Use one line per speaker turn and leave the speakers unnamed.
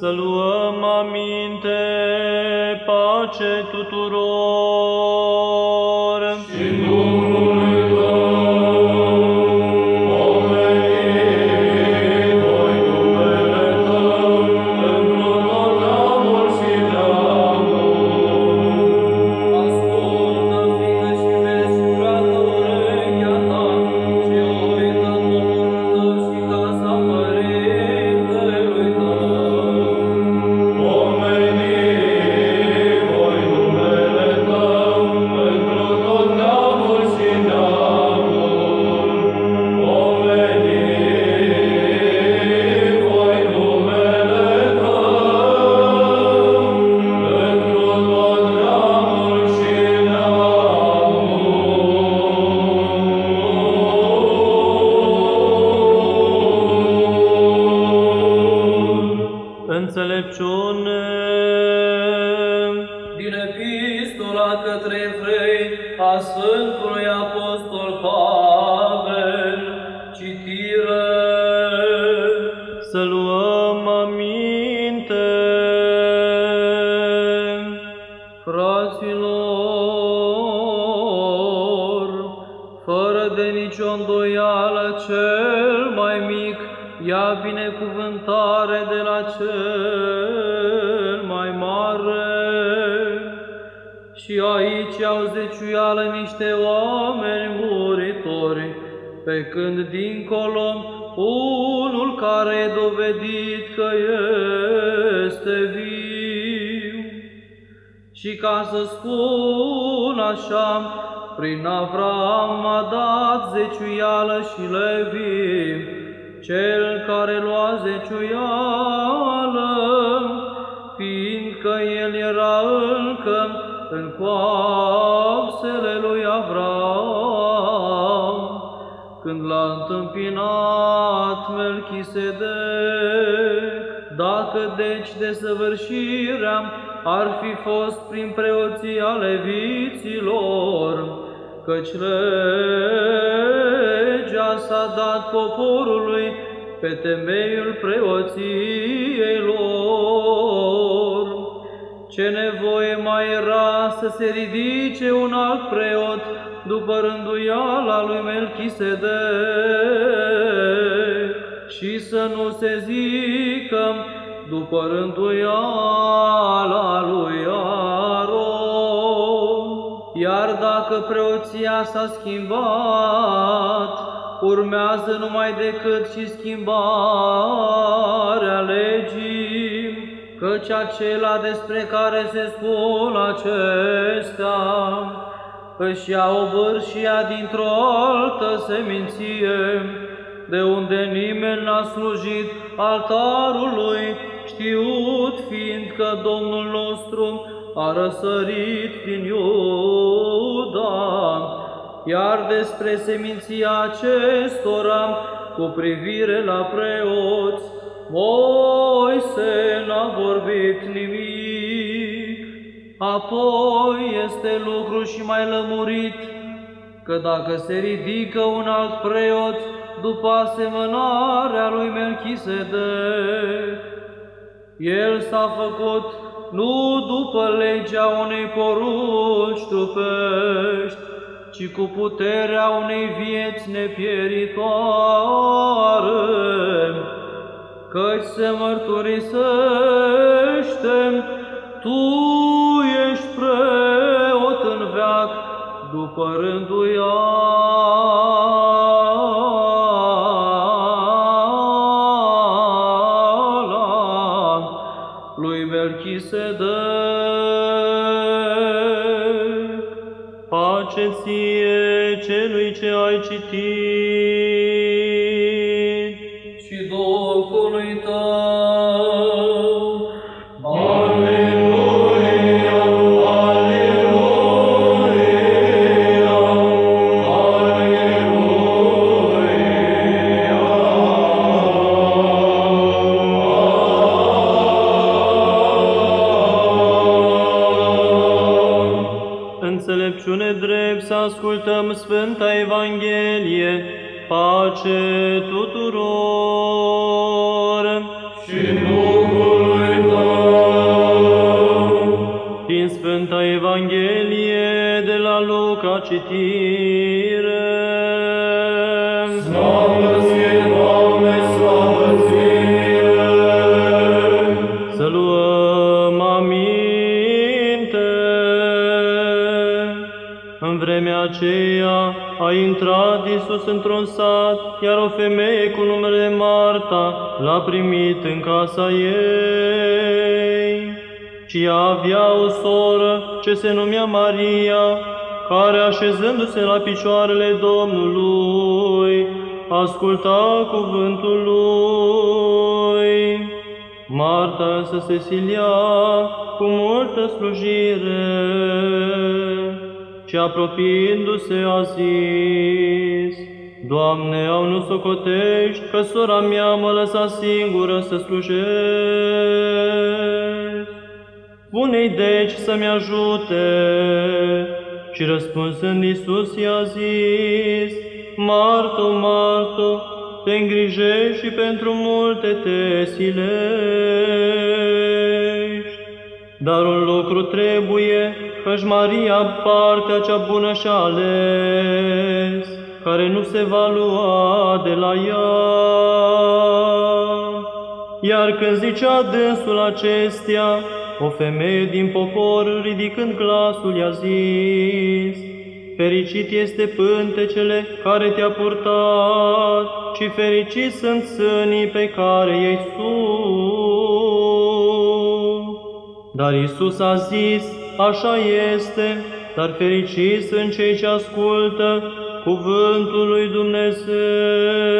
Să luăm aminte, pace tuturor. Înțelepciune.
Din epistola către evrei a Sfântului Apostol Pavel, citire.
Să luăm aminte.
Fraților, fără de nicio îndoială, cel mai mic ia binecuvântare de la cel mai mare. Și aici au zeciuială niște oameni muritori, pe când dincolo unul care e dovedit că este viu. Și ca să spun așa, prin Avram a dat zeciuială și Levi, cel care lua zeciuială, fiindcă el era încă în coapsele lui Avram, când l-a întâmpinat Melchisedec. Dacă deci desăvârșirea ar fi fost prin preoția leviților, căci legea s-a dat poporului pe temeiul preoției lor. Ce nevoie mai era să se ridice un alt preot după rânduiala lui Melchisedec și să nu se zică după rânduiala lui Aron. Iar dacă preoția s-a schimbat, urmează numai decât și schimbarea legii, căci acela despre care se spun acestea își ia obârșia dintr-o altă seminție, de unde nimeni n-a slujit altarului, știut fiindcă Domnul nostru a răsărit din Iuda, iar despre seminția acestora, cu privire la preoți, Moise n-a vorbit nimic. Apoi este lucru și mai lămurit, că dacă se ridică un alt preot după asemănarea lui Melchisedec, el s-a făcut nu după legea unei porunci trupești, ci cu puterea unei vieți nepieritoare, căci se mărturisește, Tu ești preot în veac după rânduiala lui Melchisedec.
Pace ție celui ce ai citit. să ascultăm Sfânta Evanghelie, pace tuturor!
Și Duhului Tău!
Din Sfânta Evanghelie de la Luca citim, intrat Iisus într-un sat, iar o femeie cu numele Marta l-a primit în casa ei. Și ea avea o soră ce se numea Maria, care așezându-se la picioarele Domnului, asculta cuvântul lui. Marta însă se silia cu multă slujire și apropiindu-se a zis, Doamne, au nu socotești că sora mea mă lăsa singură să slujesc. Spune-i deci să-mi ajute. Și răspunsând Iisus i-a zis, Marto, Marto, te îngrijești și pentru multe te silești. Dar un lucru trebuie, căci Maria partea cea bună și-a ales, care nu se va lua de la ea. Iar când zicea dânsul acestea, o femeie din popor, ridicând glasul, i-a zis, Fericit este pântecele care te-a purtat și fericit sunt sânii pe care i-ai sunt. Dar Isus a zis, așa este, dar fericiți sunt cei ce ascultă cuvântul lui Dumnezeu